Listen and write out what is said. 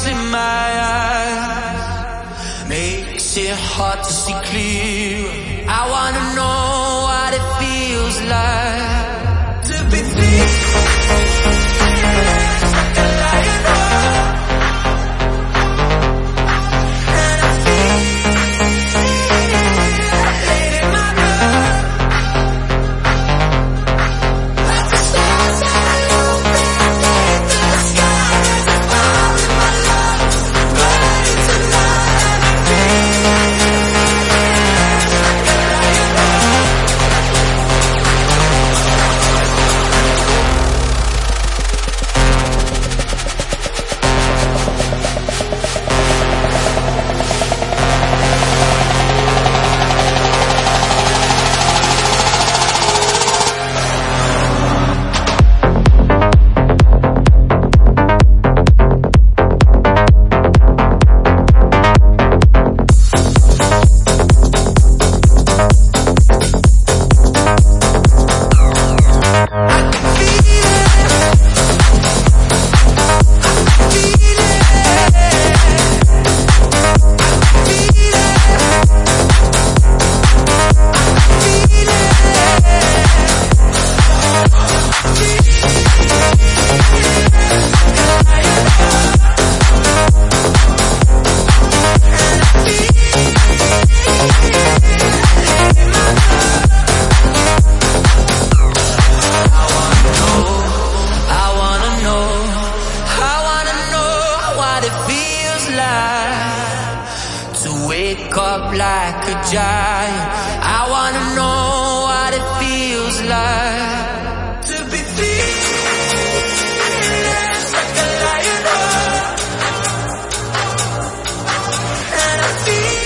what's in my eyes makes it hard to see clear. I wanna know wake up like a giant. I wanna know what it feels like to be feeling like a lion. And I feel.